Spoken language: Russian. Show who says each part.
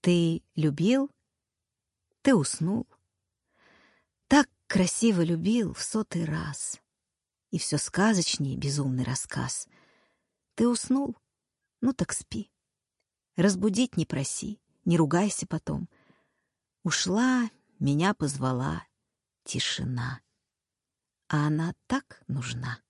Speaker 1: Ты любил, ты уснул. Так красиво любил в сотый раз. И все сказочнее безумный рассказ. Ты уснул? Ну так спи. Разбудить не проси, не ругайся потом. Ушла, меня позвала тишина. А она так нужна.